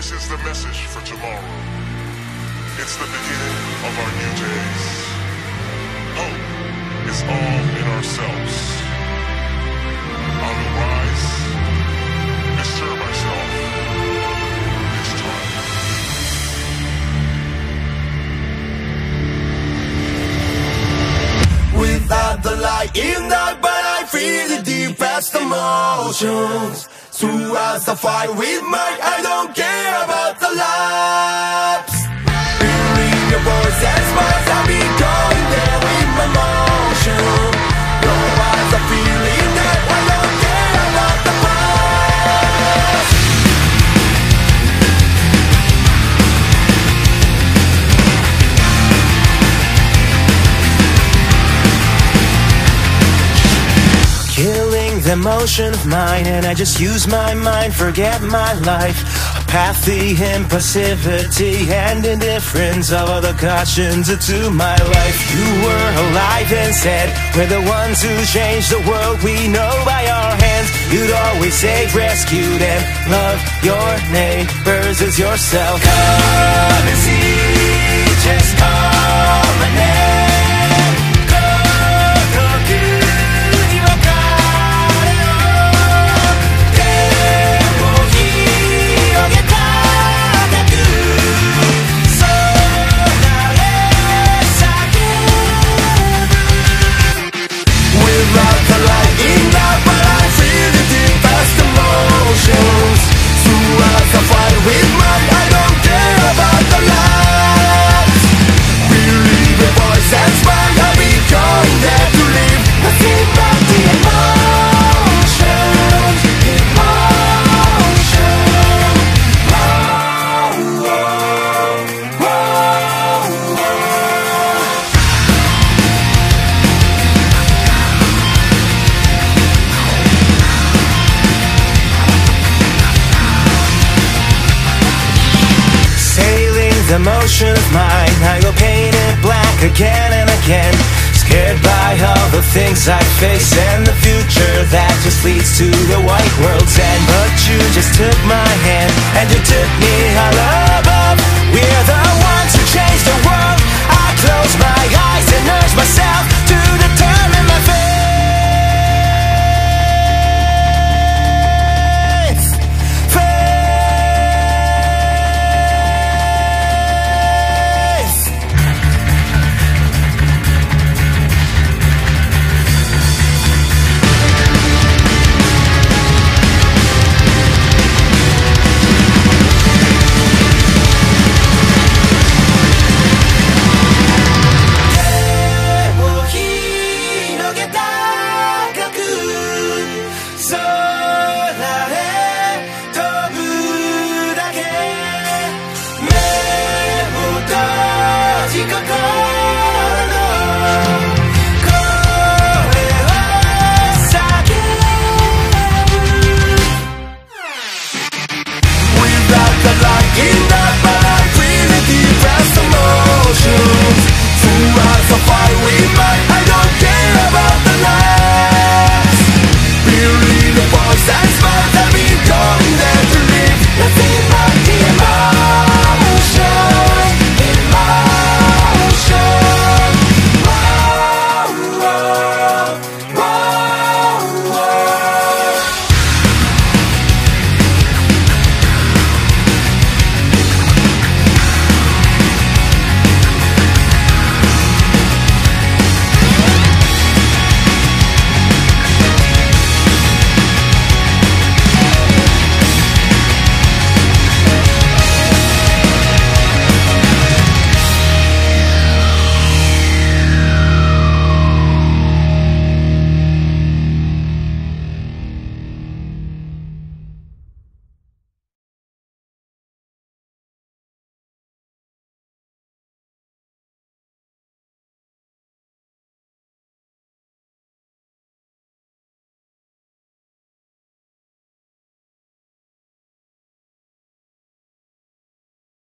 the message for tomorrow. It's the beginning of our new days. Hope is all in ourselves. I will rise, bestir myself. It's time. Without the light in the but I feel the deepest emotions. Throughout the fight with my, I don't care about the laps. Hearing your voice and smiles, I'll going there with my motion. Feeling that I don't care about the past. Killing the motion of mine And I just use my mind, forget my life. Apathy, impulsivity And indifference of the cautions to my life. You were alive and said We're the ones who changed the world. We know by our hands You'd always say rescue them. Love your neighbors as yourself. Come and see Just call the motion of mine I go paint it black again and again. Scared by all the things I face And the future that just leads to the white world's end. But you just took my hand